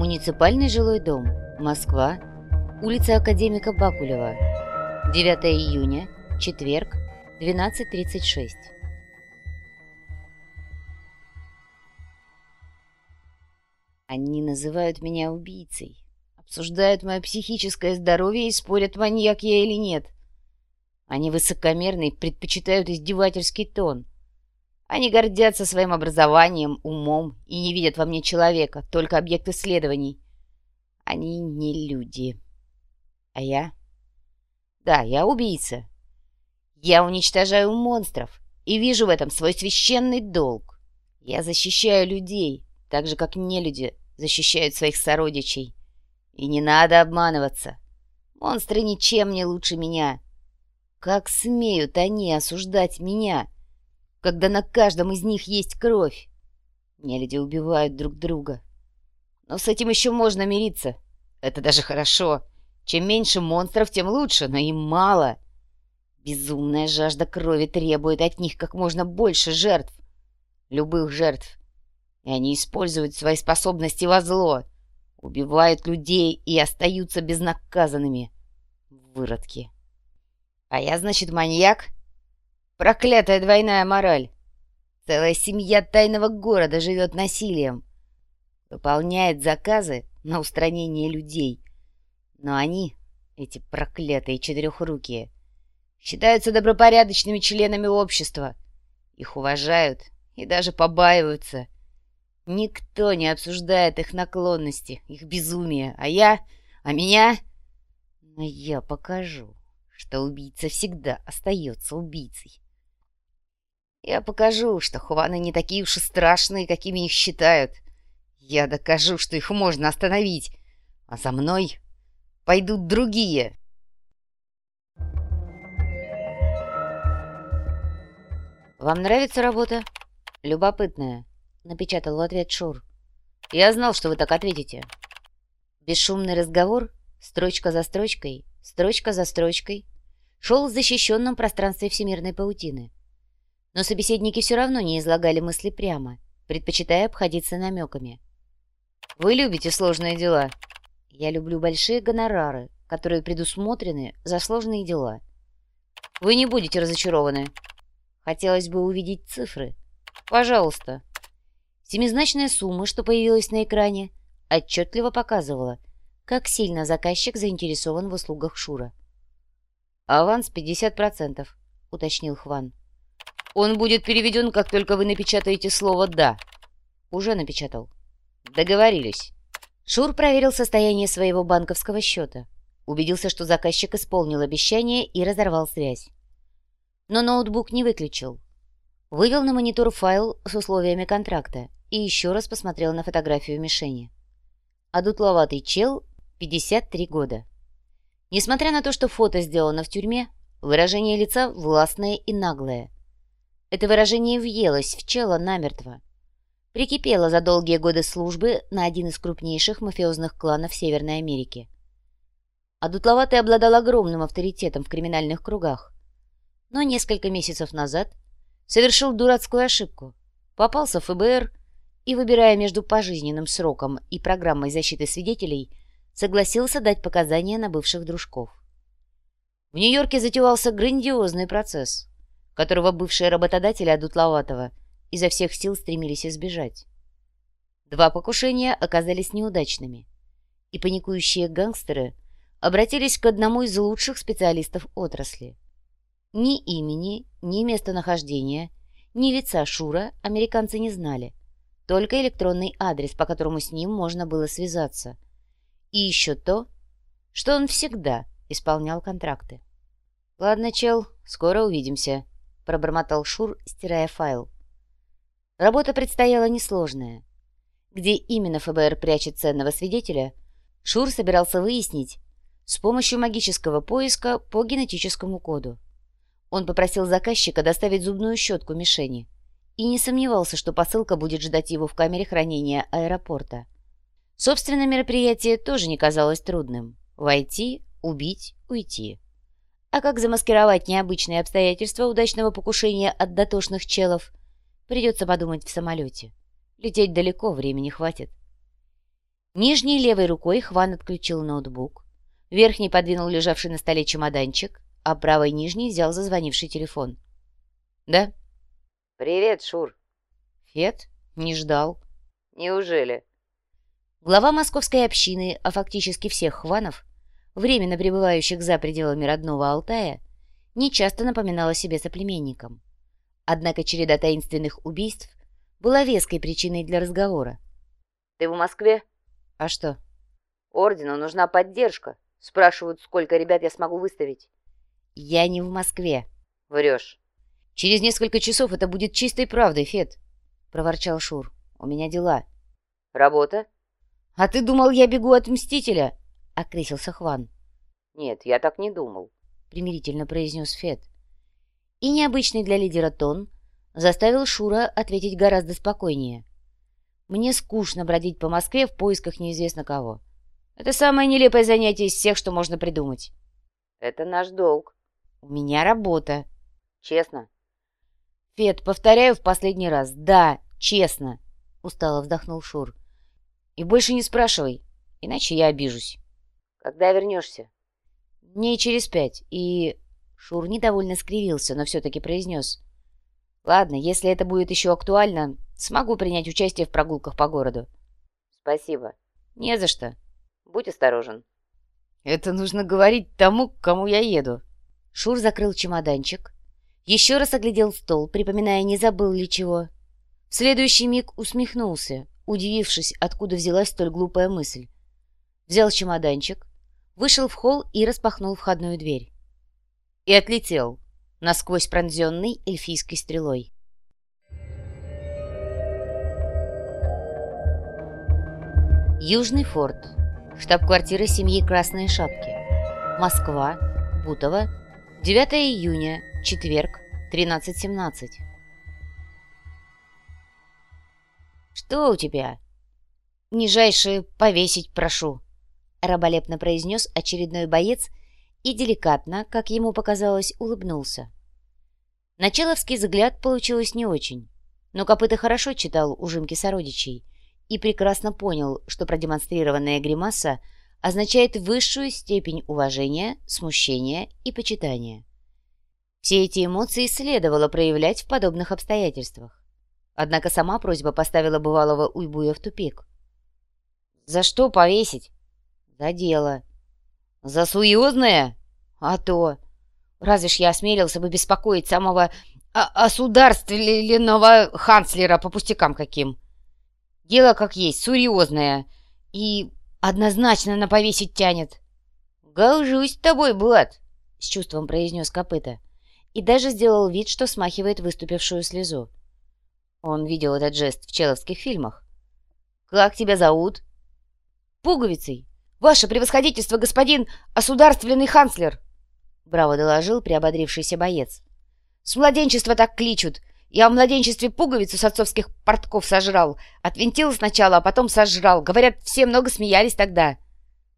Муниципальный жилой дом. Москва. Улица Академика Бакулева. 9 июня. Четверг. 12.36. Они называют меня убийцей. Обсуждают мое психическое здоровье и спорят, маньяк я или нет. Они высокомерны предпочитают издевательский тон. Они гордятся своим образованием, умом и не видят во мне человека, только объект исследований. Они не люди. А я? Да, я убийца. Я уничтожаю монстров и вижу в этом свой священный долг. Я защищаю людей, так же, как нелюди защищают своих сородичей. И не надо обманываться. Монстры ничем не лучше меня. Как смеют они осуждать меня?» Когда на каждом из них есть кровь. Нелюди убивают друг друга. Но с этим еще можно мириться. Это даже хорошо. Чем меньше монстров, тем лучше, но им мало. Безумная жажда крови требует от них как можно больше жертв. Любых жертв. И они используют свои способности во зло. Убивают людей и остаются безнаказанными. Выродки. А я, значит, маньяк? Проклятая двойная мораль. Целая семья тайного города живет насилием. Выполняет заказы на устранение людей. Но они, эти проклятые четырехрукие, считаются добропорядочными членами общества. Их уважают и даже побаиваются. Никто не обсуждает их наклонности, их безумие. А я... А меня... Но я покажу, что убийца всегда остается убийцей. Я покажу, что Хуваны не такие уж и страшные, какими их считают. Я докажу, что их можно остановить. А за мной пойдут другие. «Вам нравится работа?» «Любопытная», — напечатал в ответ Шур. «Я знал, что вы так ответите». Бесшумный разговор, строчка за строчкой, строчка за строчкой, шел в защищенном пространстве всемирной паутины. Но собеседники все равно не излагали мысли прямо, предпочитая обходиться намеками. «Вы любите сложные дела?» «Я люблю большие гонорары, которые предусмотрены за сложные дела». «Вы не будете разочарованы?» «Хотелось бы увидеть цифры». «Пожалуйста». Семизначная сумма, что появилась на экране, отчетливо показывала, как сильно заказчик заинтересован в услугах Шура. «Аванс 50%, — уточнил Хван. Он будет переведен, как только вы напечатаете слово «да». Уже напечатал. Договорились. Шур проверил состояние своего банковского счета. Убедился, что заказчик исполнил обещание и разорвал связь. Но ноутбук не выключил. Вывел на монитор файл с условиями контракта и еще раз посмотрел на фотографию мишени. Одутловатый чел, 53 года. Несмотря на то, что фото сделано в тюрьме, выражение лица властное и наглое – это выражение въелось в чело намертво. Прикипело за долгие годы службы на один из крупнейших мафиозных кланов Северной Америки. А Дутловатый обладал огромным авторитетом в криминальных кругах. Но несколько месяцев назад совершил дурацкую ошибку. Попался в ФБР и, выбирая между пожизненным сроком и программой защиты свидетелей, согласился дать показания на бывших дружков. В Нью-Йорке затевался грандиозный процесс – которого бывшие работодатели Адутловатого изо всех сил стремились избежать. Два покушения оказались неудачными, и паникующие гангстеры обратились к одному из лучших специалистов отрасли. Ни имени, ни местонахождения, ни лица Шура американцы не знали, только электронный адрес, по которому с ним можно было связаться, и еще то, что он всегда исполнял контракты. «Ладно, чел, скоро увидимся», пробормотал Шур, стирая файл. Работа предстояла несложная. Где именно ФБР прячет ценного свидетеля, Шур собирался выяснить с помощью магического поиска по генетическому коду. Он попросил заказчика доставить зубную щетку мишени и не сомневался, что посылка будет ждать его в камере хранения аэропорта. Собственно, мероприятие тоже не казалось трудным. Войти, убить, уйти. А как замаскировать необычные обстоятельства удачного покушения от дотошных челов, придется подумать в самолете. Лететь далеко, времени хватит. Нижней левой рукой Хван отключил ноутбук, верхней подвинул лежавший на столе чемоданчик, а правой нижней взял зазвонивший телефон. «Да?» «Привет, Шур». «Фет? Не ждал». «Неужели?» Глава московской общины, а фактически всех хванов, временно пребывающих за пределами родного Алтая, нечасто напоминала себе соплеменникам. Однако череда таинственных убийств была веской причиной для разговора. «Ты в Москве?» «А что?» «Ордену нужна поддержка. Спрашивают, сколько ребят я смогу выставить». «Я не в Москве». «Врешь». «Через несколько часов это будет чистой правдой, Фет», — проворчал Шур. «У меня дела». «Работа?» «А ты думал, я бегу от Мстителя?» — окрысился Хван. «Нет, я так не думал», — примирительно произнес Фет. И необычный для лидера тон заставил Шура ответить гораздо спокойнее. «Мне скучно бродить по Москве в поисках неизвестно кого. Это самое нелепое занятие из всех, что можно придумать». «Это наш долг». «У меня работа». «Честно?» «Фет, повторяю в последний раз. Да, честно», — устало вздохнул Шур. «И больше не спрашивай, иначе я обижусь». «Когда вернешься?» «Дней через пять, и...» Шур недовольно скривился, но все-таки произнес. «Ладно, если это будет еще актуально, смогу принять участие в прогулках по городу». «Спасибо». «Не за что». «Будь осторожен». «Это нужно говорить тому, к кому я еду». Шур закрыл чемоданчик, еще раз оглядел стол, припоминая, не забыл ли чего. В следующий миг усмехнулся, удивившись, откуда взялась столь глупая мысль. Взял чемоданчик, вышел в холл и распахнул входную дверь. И отлетел, насквозь пронзенный эльфийской стрелой. Южный форт. Штаб-квартира семьи Красные Шапки. Москва. Бутово. 9 июня. Четверг. 13.17. «Что у тебя?» «Нижайше повесить прошу», — раболепно произнес очередной боец и деликатно, как ему показалось, улыбнулся. Началовский взгляд получилось не очень, но Копыта хорошо читал ужимки сородичей и прекрасно понял, что продемонстрированная гримаса означает высшую степень уважения, смущения и почитания. Все эти эмоции следовало проявлять в подобных обстоятельствах. Однако сама просьба поставила бывалого Уйбуя в тупик. «За что повесить?» «За дело». «А то! Разве ж я осмелился бы беспокоить самого осударственного канцлера по пустякам каким? Дело как есть, серьезное, и однозначно на повесить тянет». «Голжусь тобой, Булат!» — с чувством произнес копыта и даже сделал вид, что смахивает выступившую слезу. Он видел этот жест в человских фильмах. «Как тебя зовут?» «Пуговицей! Ваше превосходительство, господин осударственный канцлер!» Браво доложил приободрившийся боец. «С младенчества так кличут! Я в младенчестве пуговицу с отцовских портков сожрал. Отвинтил сначала, а потом сожрал. Говорят, все много смеялись тогда».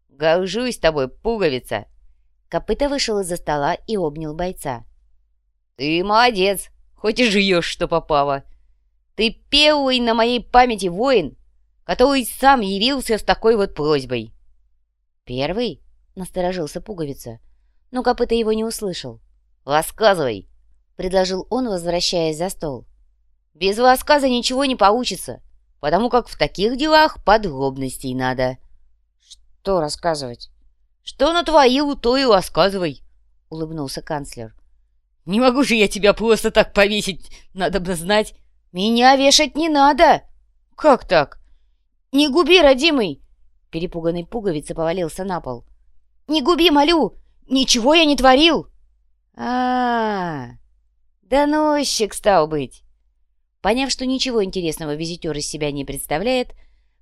«Горжусь тобой, пуговица!» Копыта вышел из-за стола и обнял бойца. «Ты молодец, хоть и жуешь, что попало. Ты первый на моей памяти воин, который сам явился с такой вот просьбой». «Первый?» — насторожился пуговица, но копыта его не услышал. «Рассказывай!» — предложил он, возвращаясь за стол. «Без рассказа ничего не получится, потому как в таких делах подробностей надо». «Что рассказывать?» «Что на твою, то и рассказывай», — улыбнулся канцлер. «Не могу же я тебя просто так повесить, надо бы знать». «Меня вешать не надо!» «Как так?» «Не губи, родимый!» Перепуганный пуговица повалился на пол. «Не губи, молю! Ничего я не творил!» а, -а, -а Доносчик стал быть!» Поняв, что ничего интересного визитер из себя не представляет,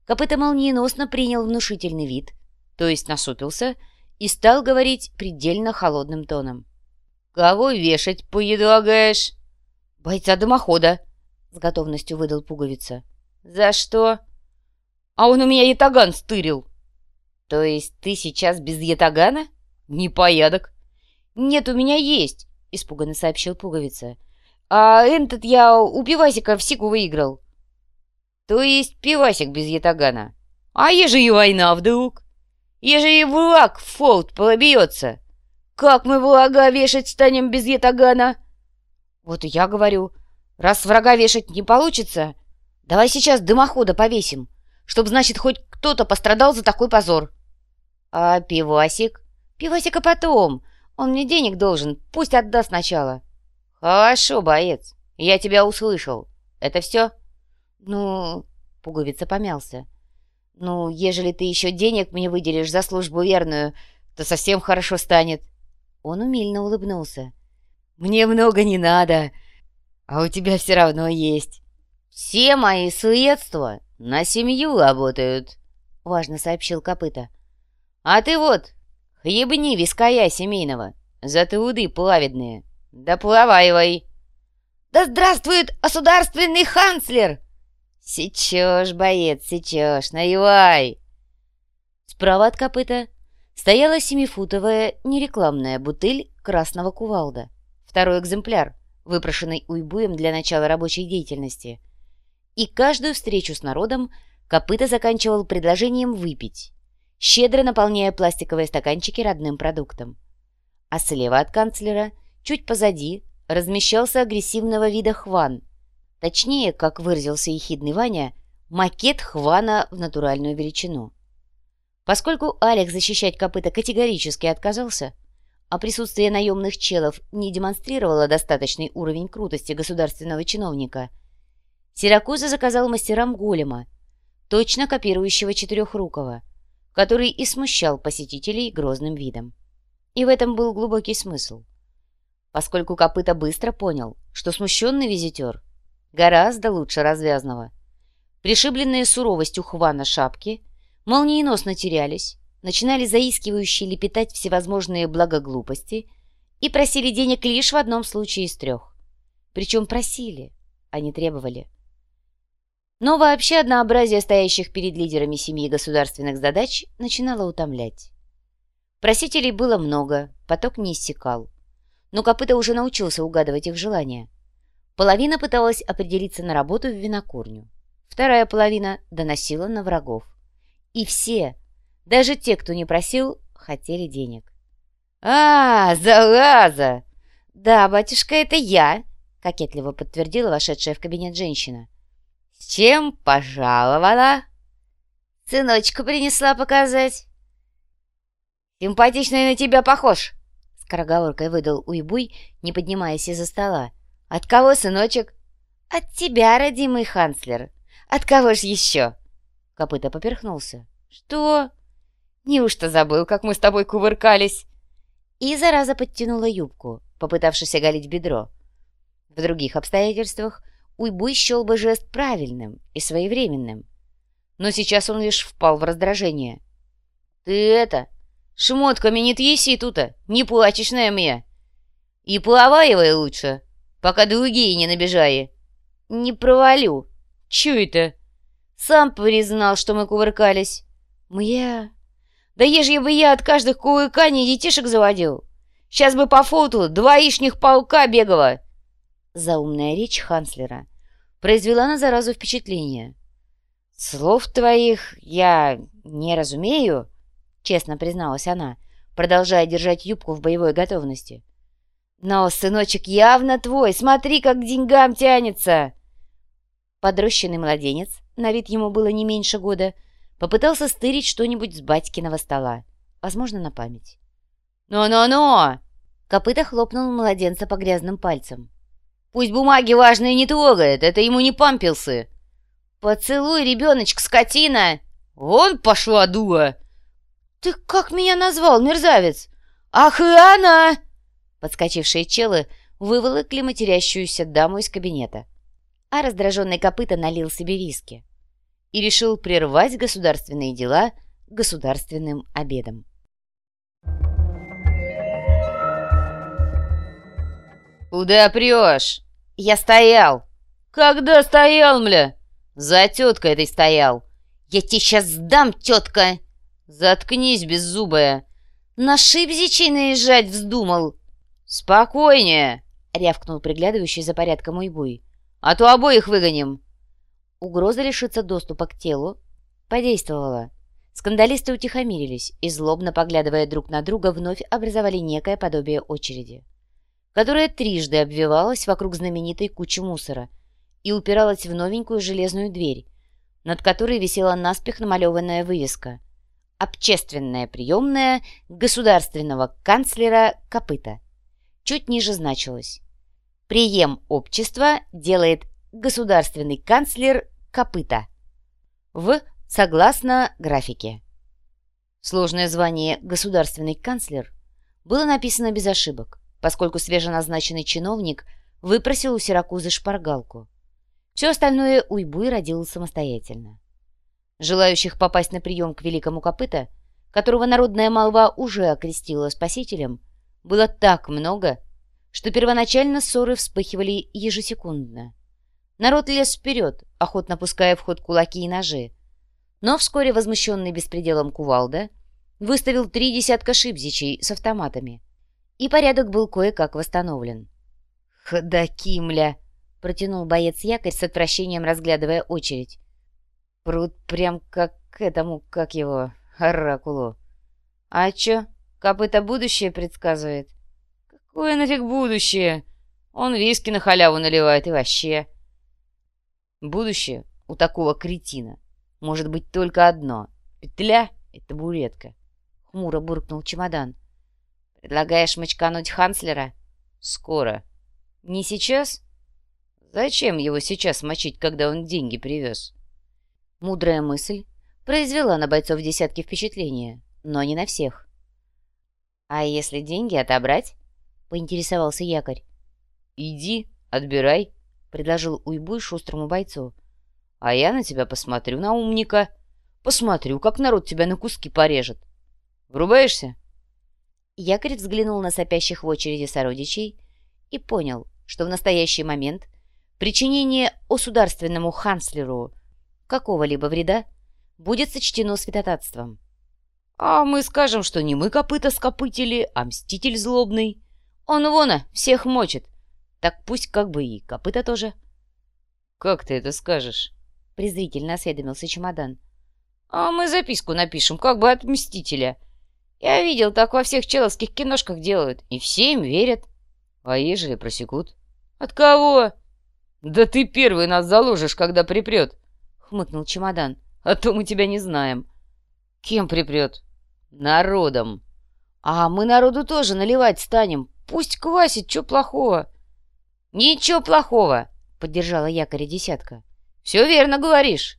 Копыта молниеносно принял внушительный вид, то есть насупился, и стал говорить предельно холодным тоном. «Кого вешать предлагаешь?» «Бойца дымохода», — с готовностью выдал пуговица. «За что?» «А он у меня ятаган стырил». «То есть ты сейчас без ятагана?» «Непорядок». «Нет, у меня есть», — испуганно сообщил пуговица. «А этот я у пивасика в сику выиграл». «То есть пивасик без ятагана?» А еже и война вдруг? Еже и враг в фолд побьется? Как мы врага вешать станем без ятагана? Вот и я говорю, раз врага вешать не получится, давай сейчас дымохода повесим, чтоб, значит, хоть кто-то пострадал за такой позор. А пивасик? Пивасика потом. Он мне денег должен, пусть отдаст сначала. Хорошо, боец, я тебя услышал. Это все? Ну, пуговица помялся. Ну, ежели ты еще денег мне выделишь за службу верную, то совсем хорошо станет. Он умильно улыбнулся. Мне много не надо, а у тебя все равно есть. Все мои средства на семью работают, важно сообщил копыта. А ты вот, хлебни виская семейного, за труды плаведные. Да плаваивай. Да здравствует государственный канцлер! Сечешь, боец, сечешь, наливай. Справа от копыта стояла семифутовая нерекламная бутыль красного кувалда. Второй экземпляр, выпрошенный уйбуем для начала рабочей деятельности. И каждую встречу с народом копыта заканчивал предложением выпить щедро наполняя пластиковые стаканчики родным продуктом. А слева от канцлера, чуть позади, размещался агрессивного вида хван. Точнее, как выразился ехидный Ваня, макет хвана в натуральную величину. Поскольку Алекс защищать копыта категорически отказался, а присутствие наемных челов не демонстрировало достаточный уровень крутости государственного чиновника, Сиракуза заказал мастерам голема, точно копирующего Четырехрукого – который и смущал посетителей грозным видом. И в этом был глубокий смысл. Поскольку Копыта быстро понял, что смущенный визитер гораздо лучше развязного. Пришибленные суровостью Хвана шапки молниеносно терялись, начинали заискивающие лепетать всевозможные благоглупости и просили денег лишь в одном случае из трех. Причем просили, а не требовали. Но вообще однообразие стоящих перед лидерами семьи государственных задач начинало утомлять. Просителей было много, поток не иссякал. Но Копыта уже научился угадывать их желания. Половина пыталась определиться на работу в винокурню. Вторая половина доносила на врагов. И все, даже те, кто не просил, хотели денег. «А, залаза!» «Да, батюшка, это я!» — кокетливо подтвердила вошедшая в кабинет женщина. «С чем пожаловала?» «Сыночка принесла показать». «Симпатичный на тебя похож», — скороговоркой выдал Уйбуй, не поднимаясь из-за стола. «От кого, сыночек?» «От тебя, родимый канцлер. От кого ж еще?» Копыта поперхнулся. «Что? Неужто забыл, как мы с тобой кувыркались?» И зараза подтянула юбку, попытавшись оголить бедро. В других обстоятельствах Уйбуй счел бы жест правильным и своевременным. Но сейчас он лишь впал в раздражение. «Ты это, шмотками не тъеси тута, не плачешь на мне. И плаваевай лучше, пока другие не набежали. Не провалю. Чё это? Сам признал, что мы кувыркались. Мя... Да ежели бы я от каждых кувырканий детишек заводил, сейчас бы по фото два ишних полка бегала. Заумная речь Ханслера произвела на заразу впечатление. «Слов твоих я не разумею», — честно призналась она, продолжая держать юбку в боевой готовности. «Но сыночек явно твой, смотри, как к деньгам тянется!» Подрощенный младенец, на вид ему было не меньше года, попытался стырить что-нибудь с батькиного стола, возможно, на память. «Но-но-но!» Копыта хлопнул младенца по грязным пальцам. Пусть бумаги важные не трогает, это ему не пампилсы. Поцелуй, ребеночек, скотина! Вон пошла дуа! Ты как меня назвал, мерзавец? Охрана! Подскочившие челы выволокли матерящуюся даму из кабинета. А раздраженный копыта налил себе виски и решил прервать государственные дела государственным обедом. «Куда прешь?» «Я стоял». «Когда стоял, мля?» «За теткой этой стоял». «Я тебе сейчас сдам, тетка!» «Заткнись, беззубая!» «На шибзичей наезжать вздумал!» «Спокойнее!» — рявкнул приглядывающий за порядком Уйбуй. «А то обоих выгоним!» Угроза лишиться доступа к телу подействовало. Скандалисты утихомирились и, злобно поглядывая друг на друга, вновь образовали некое подобие очереди, которая трижды обвивалась вокруг знаменитой кучи мусора и упиралась в новенькую железную дверь, над которой висела наспех намалеванная вывеска «Общественная приемная государственного канцлера Копыта». Чуть ниже значилось «Прием общества делает государственный канцлер Копыта» в согласно графике. Сложное звание «государственный канцлер» было написано без ошибок, поскольку свеженазначенный чиновник выпросил у Сиракузы шпаргалку. Все остальное Уйбуй родил самостоятельно. Желающих попасть на прием к великому копыта, которого народная молва уже окрестила спасителем, было так много, что первоначально ссоры вспыхивали ежесекундно. Народ лез вперед, охотно пуская в ход кулаки и ножи, но вскоре возмущенный беспределом кувалда выставил три десятка шибзичей с автоматами, и порядок был кое-как восстановлен. «Ходокимля!» Протянул боец якорь с отвращением, разглядывая очередь. Пруд прям как к этому, как его, оракулу. А чё, копыта будущее предсказывает? Какое нафиг будущее? Он виски на халяву наливает и вообще. Будущее у такого кретина может быть только одно. Петля и табуретка. Хмуро буркнул чемодан. Предлагаешь мочкануть Ханслера? Скоро. Не сейчас? Зачем его сейчас мочить, когда он деньги привез? Мудрая мысль произвела на бойцов десятки впечатления, но не на всех. «А если деньги отобрать?» — поинтересовался якорь. «Иди, отбирай», — предложил Уйбуй шустрому бойцу. «А я на тебя посмотрю, на умника. Посмотрю, как народ тебя на куски порежет. Врубаешься?» Якорь взглянул на сопящих в очереди сородичей и понял, что в настоящий момент Причинение государственному ханслеру какого-либо вреда будет сочтено святотатством. А мы скажем, что не мы копыта скопытили, а мститель злобный. Он вон всех мочит. Так пусть как бы и копыта тоже. «Как ты это скажешь?» — презрительно осведомился чемодан. «А мы записку напишем, как бы от мстителя. Я видел, так во всех человских киношках делают, и все им верят. А ежели просекут? От кого? «Да ты первый нас заложишь, когда припрет!» — хмыкнул чемодан. «А то мы тебя не знаем». «Кем припрет?» «Народом». «А мы народу тоже наливать станем. Пусть квасит, что плохого?» «Ничего плохого!» — поддержала якоря десятка. «Все верно говоришь!»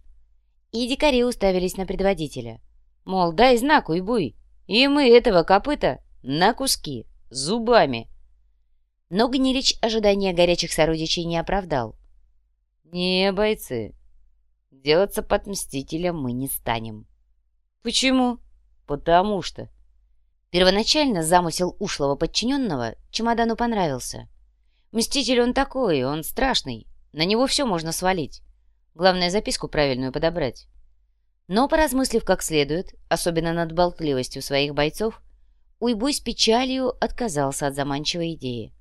И дикари уставились на предводителя. Мол, дай знак, уйбуй, и мы этого копыта на куски, зубами. Но Гнилич ожидания горячих сородичей не оправдал. «Не, бойцы, делаться под мстителя мы не станем». «Почему?» «Потому что...» Первоначально замысел ушлого подчиненного чемодану понравился. Мститель он такой, он страшный, на него все можно свалить. Главное, записку правильную подобрать. Но, поразмыслив как следует, особенно над болтливостью своих бойцов, Уйбуй с печалью отказался от заманчивой идеи.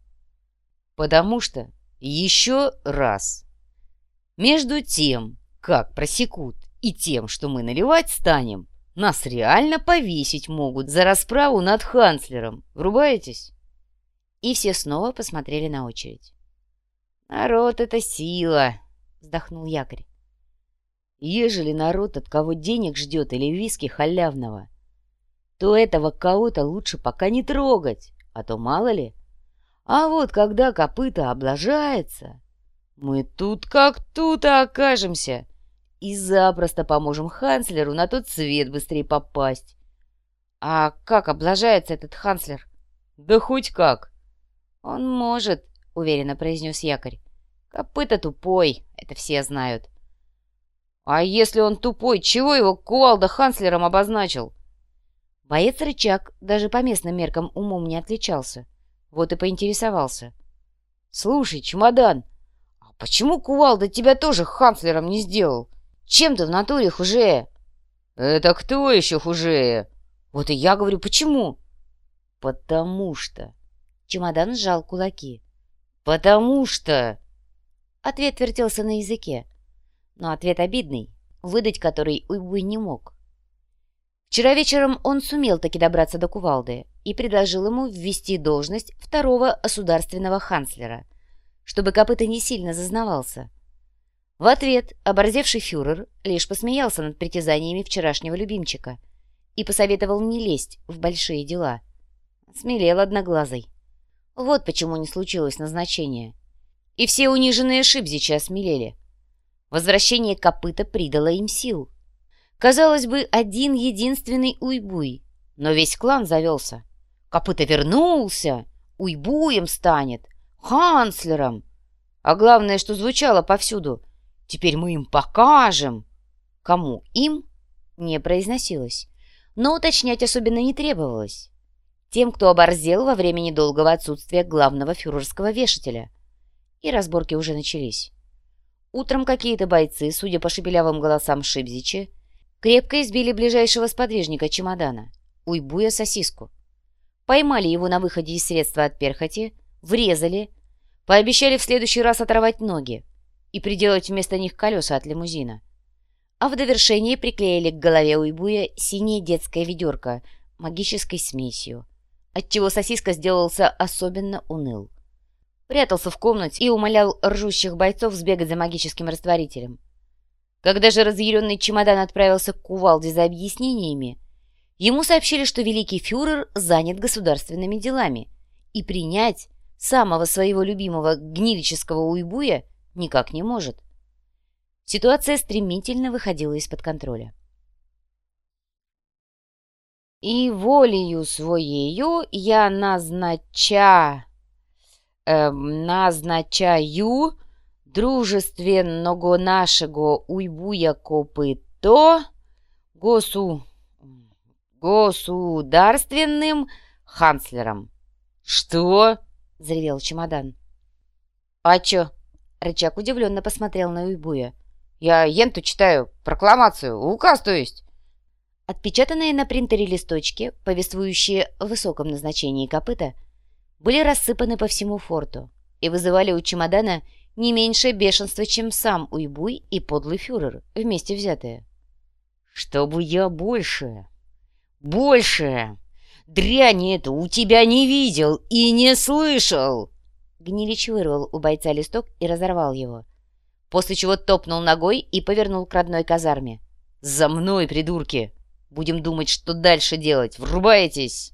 Потому что, еще раз, между тем, как просекут, и тем, что мы наливать станем, нас реально повесить могут за расправу над канцлером. Врубаетесь? И все снова посмотрели на очередь. «Народ — это сила!» — вздохнул якорь. «Ежели народ от кого денег ждет или виски халявного, то этого кого-то лучше пока не трогать, а то мало ли, а вот когда копыта облажается, мы тут как тут окажемся и запросто поможем Ханслеру на тот свет быстрее попасть. А как облажается этот Ханслер? Да хоть как. Он может, уверенно произнес якорь. Копыта тупой, это все знают. А если он тупой, чего его кувалда Ханслером обозначил? Боец рычаг даже по местным меркам умом не отличался. Вот и поинтересовался. «Слушай, чемодан, а почему кувалда тебя тоже ханцлером не сделал? Чем ты в натуре хуже?» «Это кто еще хуже?» «Вот и я говорю, почему?» «Потому что...» Чемодан сжал кулаки. «Потому что...» Ответ вертелся на языке. Но ответ обидный, выдать который Уйбуй не мог. Вчера вечером он сумел таки добраться до кувалды и предложил ему ввести должность второго государственного канцлера, чтобы копыта не сильно зазнавался. В ответ оборзевший фюрер лишь посмеялся над притязаниями вчерашнего любимчика и посоветовал не лезть в большие дела. Смелел одноглазый. Вот почему не случилось назначение. И все униженные Шибзичи осмелели. Возвращение копыта придало им сил. Казалось бы, один единственный уйбуй, но весь клан завелся. Копыта вернулся, уйбуем станет, канцлером. А главное, что звучало повсюду, теперь мы им покажем. Кому им не произносилось, но уточнять особенно не требовалось. Тем, кто оборзел во время недолгого отсутствия главного фюрерского вешателя. И разборки уже начались. Утром какие-то бойцы, судя по шепелявым голосам Шибзичи, крепко избили ближайшего сподвижника чемодана, уйбуя сосиску. Поймали его на выходе из средства от перхоти, врезали, пообещали в следующий раз оторвать ноги и приделать вместо них колеса от лимузина. А в довершение приклеили к голове уйбуя синее детское ведерко магической смесью, отчего сосиска сделался особенно уныл. Прятался в комнате и умолял ржущих бойцов сбегать за магическим растворителем. Когда же разъяренный чемодан отправился к кувалде за объяснениями, ему сообщили, что великий фюрер занят государственными делами, и принять самого своего любимого гнилического уйбуя никак не может. Ситуация стремительно выходила из-под контроля. «И волею своею я назнача, э, назначаю дружественного нашего уйбуя копыто госу, государственным канцлером. «Что?» — заревел чемодан. «А чё?» — рычаг удивленно посмотрел на Уйбуя. «Я енту читаю, прокламацию, указ, то есть». Отпечатанные на принтере листочки, повествующие о высоком назначении копыта, были рассыпаны по всему форту и вызывали у чемодана не меньшее бешенство, чем сам Уйбуй и подлый фюрер, вместе взятые. «Чтобы я больше, больше дряни эту у тебя не видел и не слышал!» Гнилич вырвал у бойца листок и разорвал его, после чего топнул ногой и повернул к родной казарме. «За мной, придурки! Будем думать, что дальше делать. Врубаетесь!»